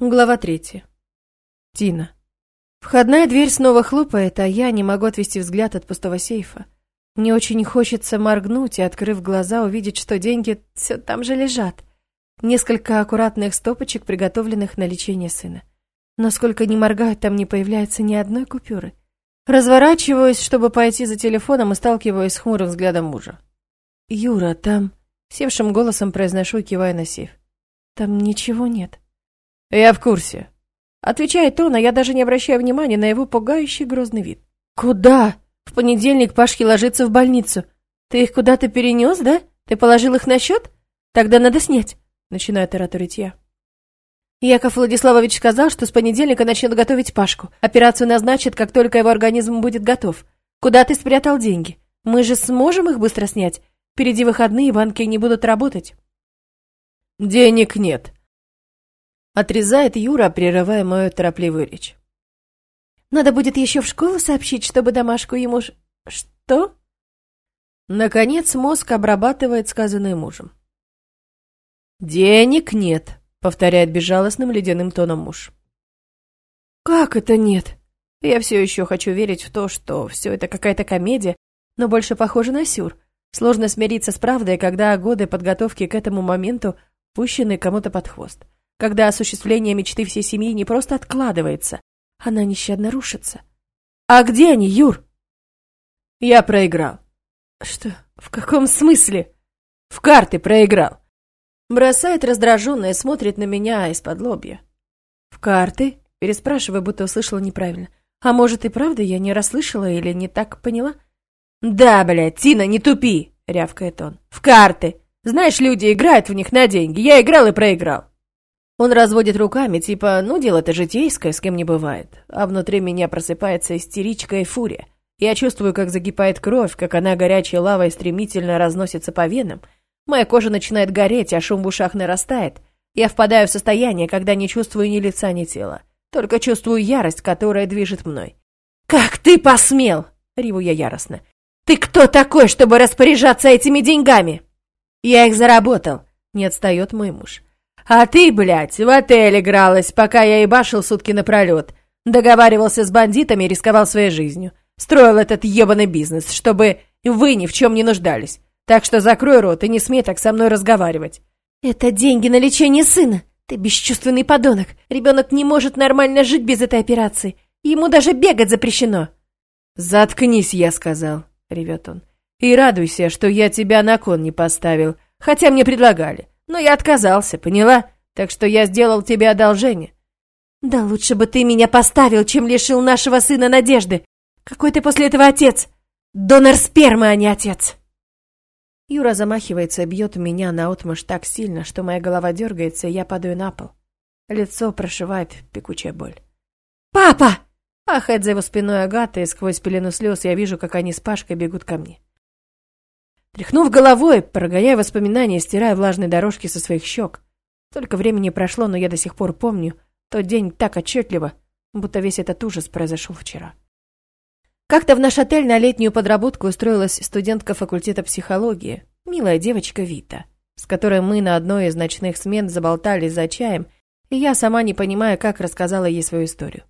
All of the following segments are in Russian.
Глава третья. Тина. Входная дверь снова хлопает, а я не могу отвести взгляд от пустого сейфа. Мне очень хочется моргнуть и, открыв глаза, увидеть, что деньги все там же лежат. Несколько аккуратных стопочек, приготовленных на лечение сына. Но сколько ни там не появляется ни одной купюры. Разворачиваюсь, чтобы пойти за телефоном и сталкиваюсь с хмурым взглядом мужа. «Юра, там...» Севшим голосом произношу, кивая на сейф. «Там ничего нет». «Я в курсе», — отвечает он, а я даже не обращаю внимания на его пугающий грозный вид. «Куда? В понедельник Пашки ложится в больницу. Ты их куда-то перенес, да? Ты положил их на счет? Тогда надо снять», — начинаю тараторить я. Яков Владиславович сказал, что с понедельника начнет готовить Пашку. Операцию назначат, как только его организм будет готов. Куда ты спрятал деньги? Мы же сможем их быстро снять? Впереди выходные, банки не будут работать. Денег нет, Отрезает Юра, прерывая мою торопливую речь. Надо будет еще в школу сообщить, чтобы домашку ему... Что? Наконец мозг обрабатывает сказанное мужем. «Денег нет», — повторяет безжалостным ледяным тоном муж. «Как это нет?» Я все еще хочу верить в то, что все это какая-то комедия, но больше похоже на сюр. Сложно смириться с правдой, когда годы подготовки к этому моменту пущены кому-то под хвост когда осуществление мечты всей семьи не просто откладывается, она нещадно рушится. «А где они, Юр?» «Я проиграл». «Что? В каком смысле?» «В карты проиграл». Бросает раздраженно и смотрит на меня из-под лобья. «В карты?» Переспрашиваю, будто услышала неправильно. «А может и правда я не расслышала или не так поняла?» «Да, блядь, Тина, не тупи!» — рявкает он. «В карты! Знаешь, люди играют в них на деньги. Я играл и проиграл. Он разводит руками, типа, ну, дело-то житейское, с кем не бывает. А внутри меня просыпается истеричка и фурия. Я чувствую, как закипает кровь, как она горячей лавой стремительно разносится по венам. Моя кожа начинает гореть, а шум в ушах нарастает. Я впадаю в состояние, когда не чувствую ни лица, ни тела. Только чувствую ярость, которая движет мной. «Как ты посмел?» — реву я яростно. «Ты кто такой, чтобы распоряжаться этими деньгами?» «Я их заработал», — не отстает мой муж. А ты, блядь, в отель игралась, пока я ебашил сутки напролет. Договаривался с бандитами и рисковал своей жизнью. Строил этот ебаный бизнес, чтобы вы ни в чем не нуждались. Так что закрой рот и не смей так со мной разговаривать. Это деньги на лечение сына. Ты бесчувственный подонок. Ребенок не может нормально жить без этой операции. Ему даже бегать запрещено. Заткнись, я сказал, ревет он. И радуйся, что я тебя на кон не поставил, хотя мне предлагали. Но я отказался, поняла? Так что я сделал тебе одолжение. Да лучше бы ты меня поставил, чем лишил нашего сына надежды. Какой ты после этого отец? Донор спермы, а не отец. Юра замахивается и бьет меня наотмашь так сильно, что моя голова дергается, и я падаю на пол. Лицо прошивает пекучая боль. «Папа!» Ахает за его спиной Агата, и сквозь пелену слез я вижу, как они с Пашкой бегут ко мне. Тряхнув головой, прогоняя воспоминания, стирая влажные дорожки со своих щек. Только времени прошло, но я до сих пор помню тот день так отчетливо, будто весь этот ужас произошел вчера. Как-то в наш отель на летнюю подработку устроилась студентка факультета психологии, милая девочка Вита, с которой мы на одной из ночных смен заболтали за чаем, и я, сама не понимая, как рассказала ей свою историю.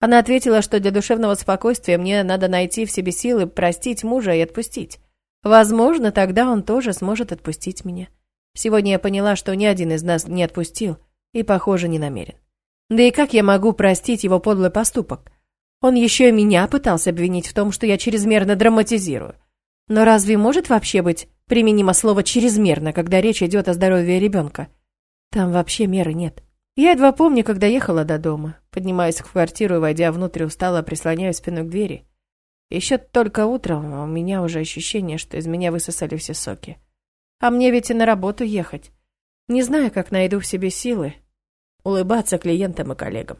Она ответила, что для душевного спокойствия мне надо найти в себе силы простить мужа и отпустить. Возможно, тогда он тоже сможет отпустить меня. Сегодня я поняла, что ни один из нас не отпустил и, похоже, не намерен. Да и как я могу простить его подлый поступок? Он еще и меня пытался обвинить в том, что я чрезмерно драматизирую. Но разве может вообще быть применимо слово «чрезмерно», когда речь идет о здоровье ребенка? Там вообще меры нет. Я едва помню, когда ехала до дома. Поднимаясь в квартиру и войдя внутрь, устала, прислоняюсь спиной к двери. Еще только утром, у меня уже ощущение, что из меня высосали все соки. А мне ведь и на работу ехать. Не знаю, как найду в себе силы улыбаться клиентам и коллегам.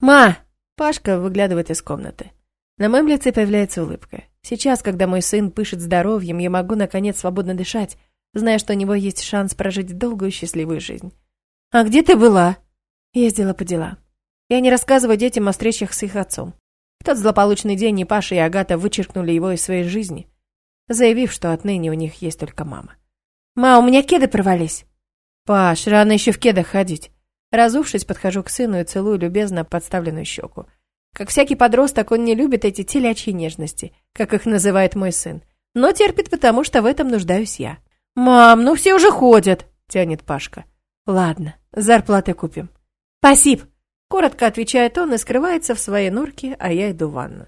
«Ма!» Пашка выглядывает из комнаты. На моем лице появляется улыбка. Сейчас, когда мой сын пышет здоровьем, я могу, наконец, свободно дышать, зная, что у него есть шанс прожить долгую счастливую жизнь. «А где ты была?» Ездила по делам. Я не рассказываю детям о встречах с их отцом. Тот злополучный день и Паша, и Агата вычеркнули его из своей жизни, заявив, что отныне у них есть только мама. «Ма, у меня кеды порвались». «Паш, рано еще в кедах ходить». Разувшись, подхожу к сыну и целую любезно подставленную щеку. Как всякий подросток, он не любит эти телячьи нежности, как их называет мой сын. Но терпит, потому что в этом нуждаюсь я. «Мам, ну все уже ходят!» — тянет Пашка. «Ладно, зарплаты купим». «Спасибо!» — коротко отвечает он и скрывается в своей норке, а я иду в ванну.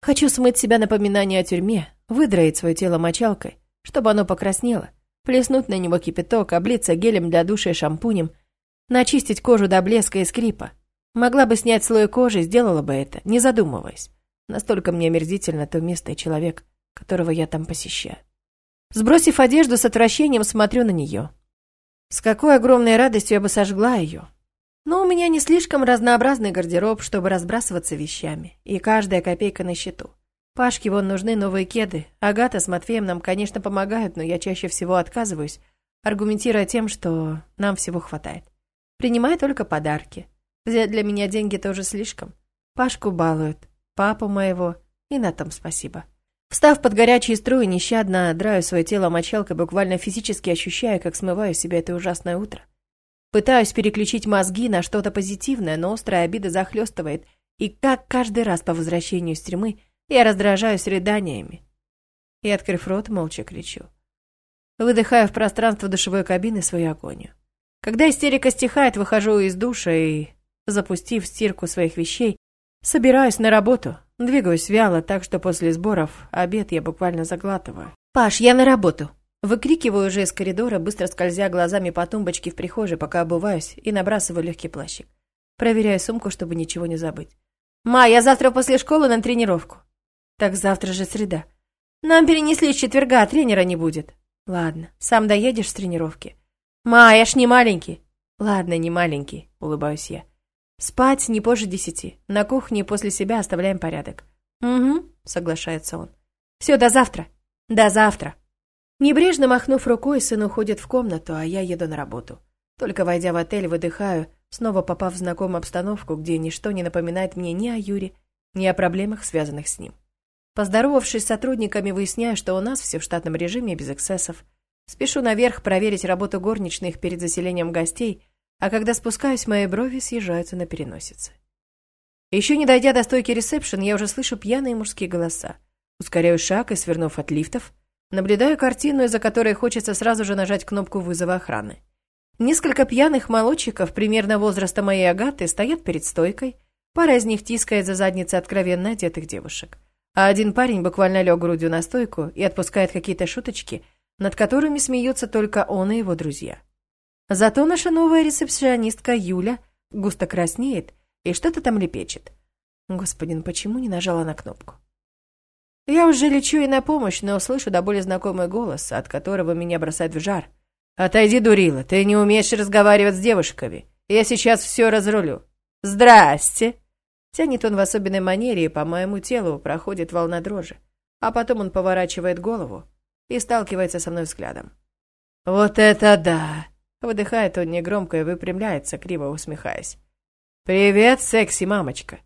Хочу смыть себя напоминание о тюрьме, выдроить свое тело мочалкой, чтобы оно покраснело, плеснуть на него кипяток, облиться гелем для душа и шампунем, начистить кожу до блеска и скрипа. Могла бы снять слой кожи, сделала бы это, не задумываясь. Настолько мне омерзительно то место и человек, которого я там посещаю. Сбросив одежду, с отвращением смотрю на нее. С какой огромной радостью я бы сожгла ее. Но у меня не слишком разнообразный гардероб, чтобы разбрасываться вещами, и каждая копейка на счету. Пашке вон нужны новые кеды. Агата с Матвеем нам, конечно, помогают, но я чаще всего отказываюсь, аргументируя тем, что нам всего хватает. Принимаю только подарки. Взять для меня деньги тоже слишком. Пашку балуют, папу моего, и на том спасибо. Встав под горячие струи, нещадно драю свое тело мочалкой, буквально физически ощущая, как смываю себя это ужасное утро. Пытаюсь переключить мозги на что-то позитивное, но острая обида захлестывает, и как каждый раз по возвращению из тюрьмы я раздражаюсь рыданиями. И, открыв рот, молча кричу. Выдыхаю в пространство душевой кабины свою агонию. Когда истерика стихает, выхожу из душа и, запустив стирку своих вещей, собираюсь на работу, двигаюсь вяло, так что после сборов обед я буквально заглатываю. «Паш, я на работу!» Выкрикиваю уже из коридора, быстро скользя глазами по тумбочке в прихожей, пока обуваюсь, и набрасываю легкий плащик. Проверяю сумку, чтобы ничего не забыть. «Ма, я завтра после школы на тренировку». Так завтра же среда. Нам перенесли с четверга, а тренера не будет. Ладно, сам доедешь с тренировки. Ма, я ж не маленький. Ладно, не маленький, улыбаюсь я. Спать не позже десяти. На кухне после себя оставляем порядок. Угу, соглашается он. Все, до завтра. До завтра. Небрежно махнув рукой, сын уходит в комнату, а я еду на работу. Только войдя в отель, выдыхаю, снова попав в знакомую обстановку, где ничто не напоминает мне ни о Юре, ни о проблемах, связанных с ним. Поздоровавшись с сотрудниками, выясняю, что у нас все в штатном режиме без эксцессов. Спешу наверх проверить работу горничных перед заселением гостей, а когда спускаюсь, мои брови съезжаются на переносице. Еще не дойдя до стойки ресепшн, я уже слышу пьяные мужские голоса. Ускоряю шаг и, свернув от лифтов, наблюдаю картину, из-за которой хочется сразу же нажать кнопку вызова охраны. Несколько пьяных молодчиков примерно возраста моей Агаты стоят перед стойкой, пара из них тискает за задницы откровенно одетых девушек а один парень буквально лег грудью на стойку и отпускает какие-то шуточки, над которыми смеются только он и его друзья. Зато наша новая ресепшионистка Юля густо краснеет и что-то там лепечет. Господин, ну почему не нажала на кнопку? Я уже лечу и на помощь, но слышу до боли знакомый голос, от которого меня бросает в жар. «Отойди, дурила, ты не умеешь разговаривать с девушками. Я сейчас все разрулю». «Здрасте!» Тянет он в особенной манере, и по моему телу проходит волна дрожи. А потом он поворачивает голову и сталкивается со мной взглядом. «Вот это да!» Выдыхает он негромко и выпрямляется, криво усмехаясь. «Привет, секси-мамочка!»